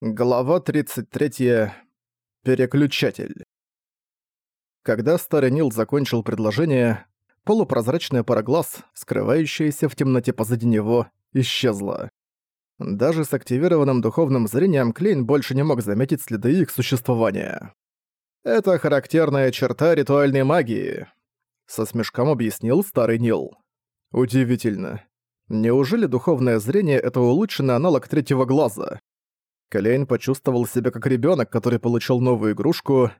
Глава 33. Переключатель. Когда старый Нил закончил предложение, полупрозрачная пара глаз, скрывающаяся в темноте позади него, исчезла. Даже с активированным духовным зрением Клейн больше не мог заметить следы их существования. «Это характерная черта ритуальной магии», — со смешком объяснил старый Нил. «Удивительно. Неужели духовное зрение — это улучшенный аналог третьего глаза?» Клейн почувствовал себя как ребенок, который получил новую игрушку.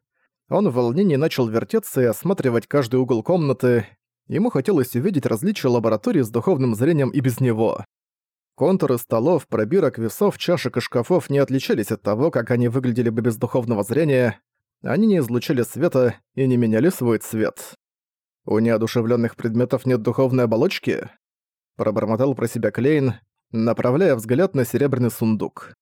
Он в волнении начал вертеться и осматривать каждый угол комнаты. Ему хотелось увидеть различия лаборатории с духовным зрением и без него. Контуры столов, пробирок, весов, чашек и шкафов не отличались от того, как они выглядели бы без духовного зрения. Они не излучали света и не меняли свой цвет. «У неодушевленных предметов нет духовной оболочки?» Пробормотал про себя Клейн, направляя взгляд на серебряный сундук.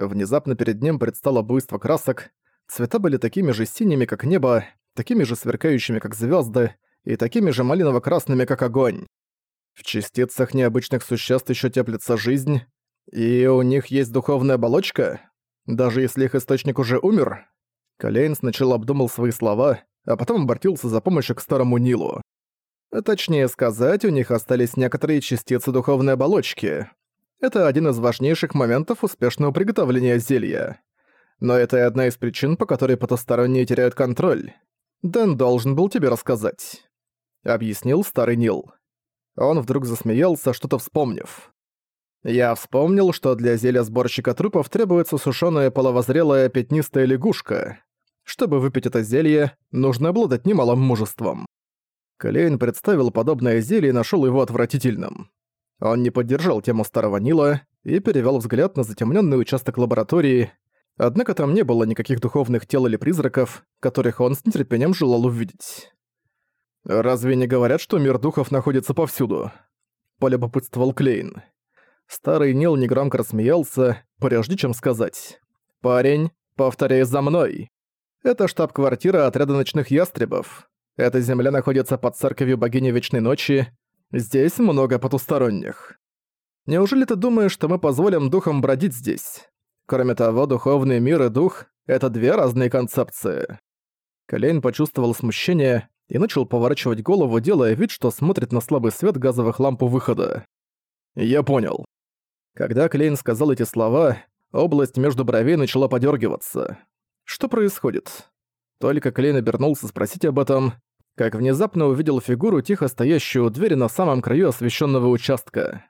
Внезапно перед ним предстало буйство красок. Цвета были такими же синими, как небо, такими же сверкающими, как звезды, и такими же малиново-красными, как огонь. В частицах необычных существ еще теплится жизнь, и у них есть духовная оболочка, даже если их источник уже умер. Колейн сначала обдумал свои слова, а потом обратился за помощью к старому Нилу. Точнее сказать, у них остались некоторые частицы духовной оболочки, это один из важнейших моментов успешного приготовления зелья. Но это и одна из причин, по которой потусторонние теряют контроль. Дэн должен был тебе рассказать. Объяснил старый Нил. Он вдруг засмеялся, что-то вспомнив. Я вспомнил, что для зелья сборщика трупов требуется сушёная половозрелая пятнистая лягушка. Чтобы выпить это зелье, нужно обладать немалым мужеством. Клейн представил подобное зелье и нашёл его отвратительным. Он не поддержал тему Старого Нила и перевёл взгляд на затемнённый участок лаборатории, однако там не было никаких духовных тел или призраков, которых он с нетерпением желал увидеть. «Разве не говорят, что мир духов находится повсюду?» – полюбопытствовал Клейн. Старый Нил негромко рассмеялся, прежде чем сказать. «Парень, повторяй за мной. Это штаб-квартира отряда ночных ястребов. Эта земля находится под церковью богини Вечной Ночи, Здесь много потусторонних. Неужели ты думаешь, что мы позволим духам бродить здесь? Кроме того, духовный мир и дух — это две разные концепции. Колейн почувствовал смущение и начал поворачивать голову, делая вид, что смотрит на слабый свет газовых ламп у выхода. Я понял. Когда Клейн сказал эти слова, область между бровей начала подергиваться. Что происходит? Только Клейн обернулся спросить об этом, как внезапно увидел фигуру, тихо стоящую у двери на самом краю освещенного участка.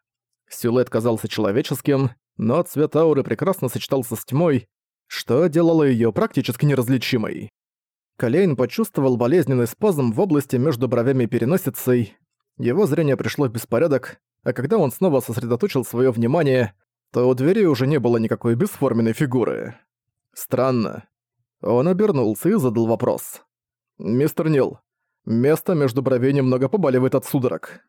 Силуэт казался человеческим, но цвет ауры прекрасно сочетался с тьмой, что делало ее практически неразличимой. Колейн почувствовал болезненный спазм в области между бровями и переносицей. Его зрение пришло в беспорядок, а когда он снова сосредоточил свое внимание, то у двери уже не было никакой бесформенной фигуры. Странно. Он обернулся и задал вопрос. «Мистер Нил, Место между бровей немного побаливает от судорог.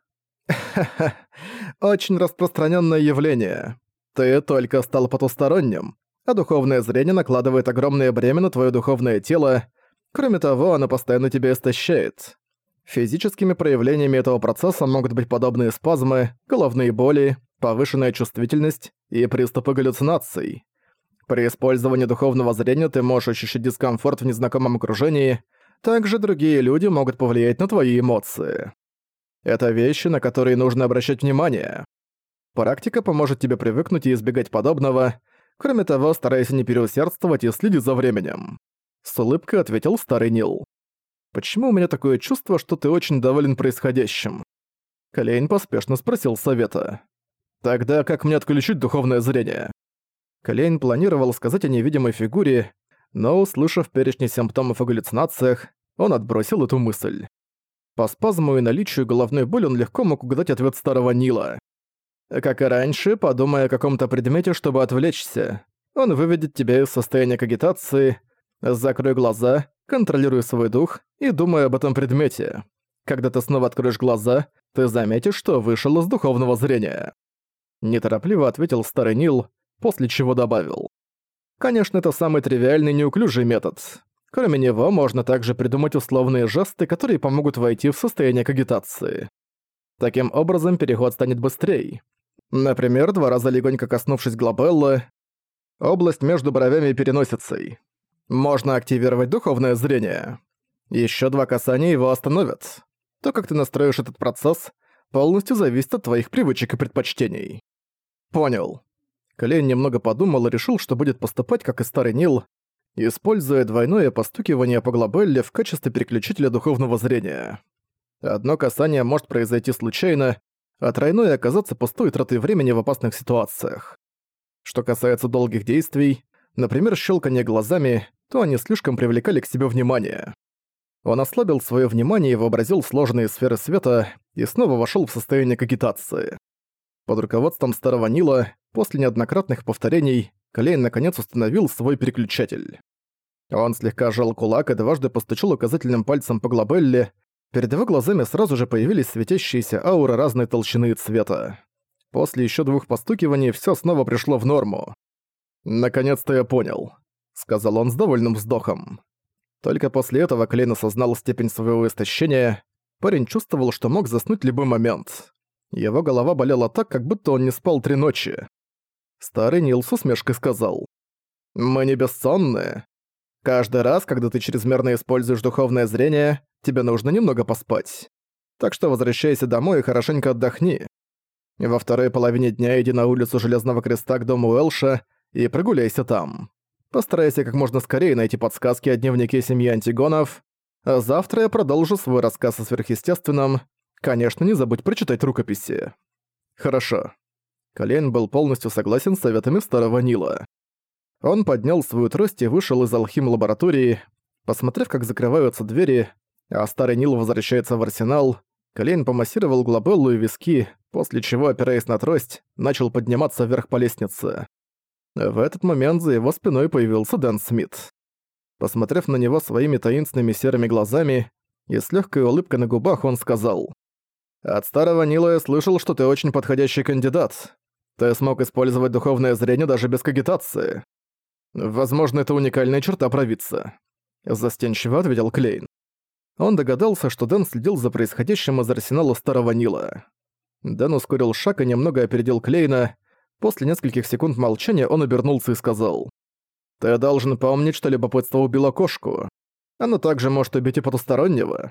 Очень распространенное явление. Ты только стал потусторонним, а духовное зрение накладывает огромное бремя на твое духовное тело. Кроме того, оно постоянно тебя истощает. Физическими проявлениями этого процесса могут быть подобные спазмы, головные боли, повышенная чувствительность и приступы галлюцинаций. При использовании духовного зрения ты можешь ощущать дискомфорт в незнакомом окружении – также другие люди могут повлиять на твои эмоции. Это вещи, на которые нужно обращать внимание. Практика поможет тебе привыкнуть и избегать подобного. Кроме того, старайся не переусердствовать и следи за временем. С улыбкой ответил старый Нил. «Почему у меня такое чувство, что ты очень доволен происходящим?» Колейн поспешно спросил совета. «Тогда как мне отключить духовное зрение?» Колейн планировал сказать о невидимой фигуре, но, услышав перечни симптомов о галлюцинациях, он отбросил эту мысль. По спазму и наличию головной боли он легко мог угадать ответ старого Нила. Как и раньше, подумай о каком-то предмете, чтобы отвлечься. Он выведет тебя из состояния кагитации. Закрой глаза, контролируй свой дух и думай об этом предмете. Когда ты снова откроешь глаза, ты заметишь, что вышел из духовного зрения. Неторопливо ответил старый Нил, после чего добавил. Конечно, это самый тривиальный неуклюжий метод. Кроме него, можно также придумать условные жесты, которые помогут войти в состояние кагитации. Таким образом, переход станет быстрее. Например, два раза легонько коснувшись глобеллы, Область между бровями и переносицей. Можно активировать духовное зрение. Еще два касания его остановят. То, как ты настроишь этот процесс, полностью зависит от твоих привычек и предпочтений. Понял. Клейн немного подумал и решил, что будет поступать, как и старый Нил, используя двойное постукивание по глобелле в качестве переключителя духовного зрения. Одно касание может произойти случайно, а тройное оказаться пустой тратой времени в опасных ситуациях. Что касается долгих действий, например, щелкания глазами, то они слишком привлекали к себе внимание. Он ослабил свое внимание и вообразил сложные сферы света и снова вошел в состояние кагитации. Под руководством старого Нила, после неоднократных повторений, Клейн наконец установил свой переключатель. Он слегка сжал кулак и дважды постучал указательным пальцем по глобелле. Перед его глазами сразу же появились светящиеся ауры разной толщины и цвета. После еще двух постукиваний все снова пришло в норму. «Наконец-то я понял», — сказал он с довольным вздохом. Только после этого Клейн осознал степень своего истощения. Парень чувствовал, что мог заснуть любой момент. Его голова болела так, как будто он не спал три ночи. Старый Нил с усмешкой сказал. «Мы не бессонные. Каждый раз, когда ты чрезмерно используешь духовное зрение, тебе нужно немного поспать. Так что возвращайся домой и хорошенько отдохни. Во второй половине дня иди на улицу Железного Креста к дому Уэлша и прогуляйся там. Постарайся как можно скорее найти подсказки о дневнике семьи Антигонов. А завтра я продолжу свой рассказ о сверхъестественном. Конечно, не забудь прочитать рукописи. Хорошо. Колейн был полностью согласен с советами старого Нила. Он поднял свою трость и вышел из алхим-лаборатории. Посмотрев, как закрываются двери, а старый Нил возвращается в арсенал, Колейн помассировал глобеллу и виски, после чего, опираясь на трость, начал подниматься вверх по лестнице. В этот момент за его спиной появился Дэн Смит. Посмотрев на него своими таинственными серыми глазами и с легкой улыбкой на губах, он сказал, «От старого Нила я слышал, что ты очень подходящий кандидат. Ты смог использовать духовное зрение даже без кагитации. Возможно, это уникальная черта провидца», — застенчиво ответил Клейн. Он догадался, что Дэн следил за происходящим из арсенала Старого Нила. Дэн ускорил шаг и немного опередил Клейна. После нескольких секунд молчания он обернулся и сказал. «Ты должен помнить, что любопытство убило кошку. Оно также может убить и потустороннего.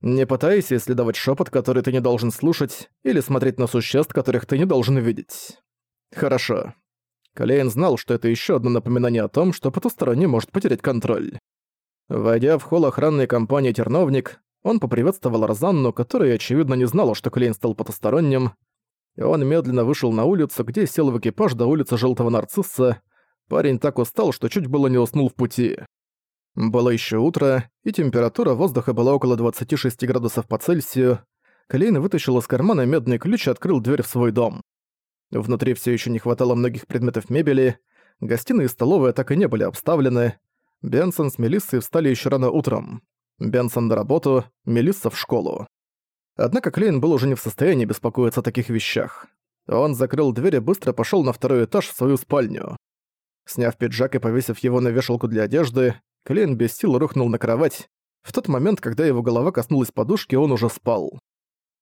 Не пытайся исследовать шепот, который ты не должен слушать, или смотреть на существ, которых ты не должен видеть. Хорошо. Клейн знал, что это еще одно напоминание о том, что потусторонний может потерять контроль. Войдя в холл охранной компании «Терновник», он поприветствовал Розанну, которая, очевидно, не знала, что Клейн стал потусторонним. И он медленно вышел на улицу, где сел в экипаж до улицы Желтого Нарцисса. Парень так устал, что чуть было не уснул в пути. Было еще утро, и температура воздуха была около 26 градусов по Цельсию. Клейн вытащил из кармана медный ключ и открыл дверь в свой дом. Внутри все еще не хватало многих предметов мебели, гостиные и столовая так и не были обставлены. Бенсон с Мелиссой встали еще рано утром. Бенсон на работу, Мелисса в школу. Однако Клейн был уже не в состоянии беспокоиться о таких вещах. Он закрыл дверь и быстро пошел на второй этаж в свою спальню. Сняв пиджак и повесив его на вешалку для одежды, Клейн без сил рухнул на кровать. В тот момент, когда его голова коснулась подушки, он уже спал.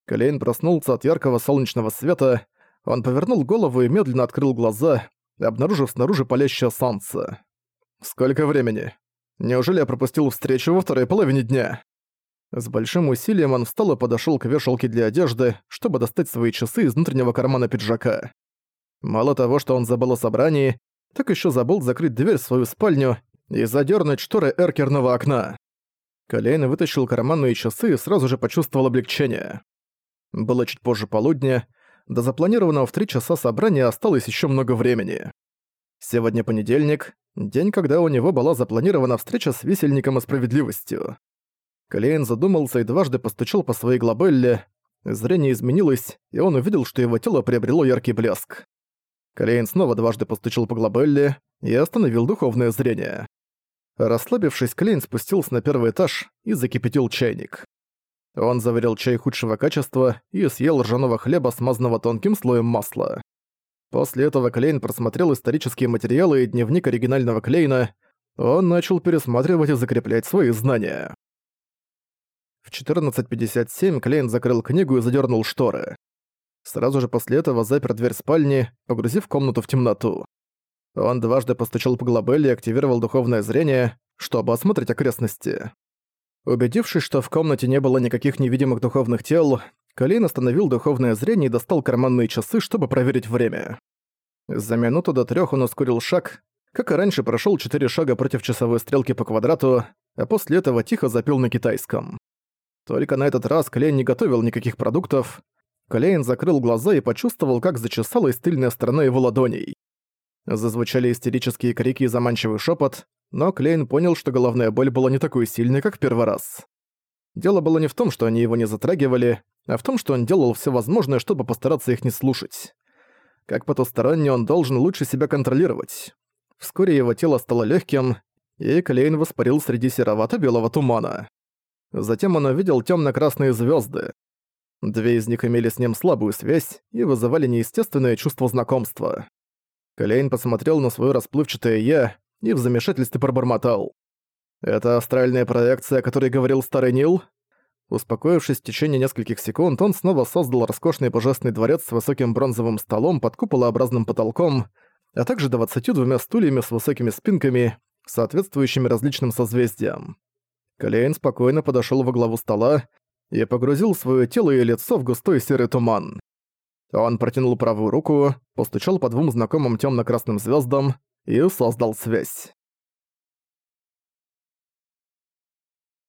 Клейн проснулся от яркого солнечного света, он повернул голову и медленно открыл глаза, обнаружив снаружи палящее солнце. «Сколько времени? Неужели я пропустил встречу во второй половине дня?» С большим усилием он встал и подошёл к вешалке для одежды, чтобы достать свои часы из внутреннего кармана пиджака. Мало того, что он забыл о собрании, так ещё забыл закрыть дверь в свою спальню и задернуть шторы эркерного окна. Колейн вытащил карманные часы и сразу же почувствовал облегчение. Было чуть позже полудня, до запланированного в три часа собрания осталось еще много времени. Сегодня понедельник, день, когда у него была запланирована встреча с висельником и справедливостью. Колейн задумался и дважды постучал по своей глобелле. Зрение изменилось, и он увидел, что его тело приобрело яркий блеск. Колейн снова дважды постучал по глобелле и остановил духовное зрение. Расслабившись, Клейн спустился на первый этаж и закипятил чайник. Он заварил чай худшего качества и съел ржаного хлеба, смазанного тонким слоем масла. После этого Клейн просмотрел исторические материалы и дневник оригинального Клейна. Он начал пересматривать и закреплять свои знания. В 14.57 Клейн закрыл книгу и задернул шторы. Сразу же после этого запер дверь спальни, погрузив комнату в темноту. Он дважды постучал по глобели и активировал духовное зрение, чтобы осмотреть окрестности. Убедившись, что в комнате не было никаких невидимых духовных тел, Калейн остановил духовное зрение и достал карманные часы, чтобы проверить время. За минуту до трех он ускорил шаг, как и раньше прошел четыре шага против часовой стрелки по квадрату, а после этого тихо запил на китайском. Только на этот раз Клейн не готовил никаких продуктов. Клейн закрыл глаза и почувствовал, как зачесалась тыльная сторона его ладоней. Зазвучали истерические крики и заманчивый шепот, но Клейн понял, что головная боль была не такой сильной, как в первый раз. Дело было не в том, что они его не затрагивали, а в том, что он делал все возможное, чтобы постараться их не слушать. Как потусторонний он должен лучше себя контролировать. Вскоре его тело стало легким, и Клейн воспарил среди серовато-белого тумана. Затем он увидел темно красные звезды. Две из них имели с ним слабую связь и вызывали неестественное чувство знакомства. Клейн посмотрел на свое расплывчатое «я» и в замешательстве пробормотал. «Это астральная проекция, о которой говорил Старый Нил?» Успокоившись в течение нескольких секунд, он снова создал роскошный божественный дворец с высоким бронзовым столом под куполообразным потолком, а также двадцатью двумя стульями с высокими спинками, соответствующими различным созвездиям. Калейн спокойно подошёл во главу стола и погрузил своё тело и лицо в густой серый туман. Он протянул правую руку, постучал по двум знакомым тёмно-красным звёздам и создал связь.